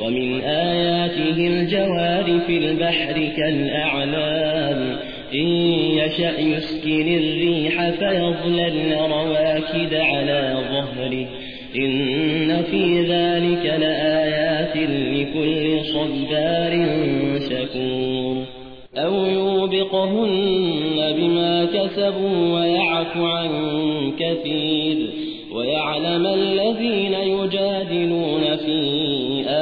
ومن آياته الجوار في البحر كالأعلام. إن يشأ يسكن الريح فيظللن رواكد على ظهره. إن في ذلك لآيات لكل صبار شكور. أو يوبقهن بما كسبوا ويعفو عن كثير. ويعلم الذين يجادلون في آياتنا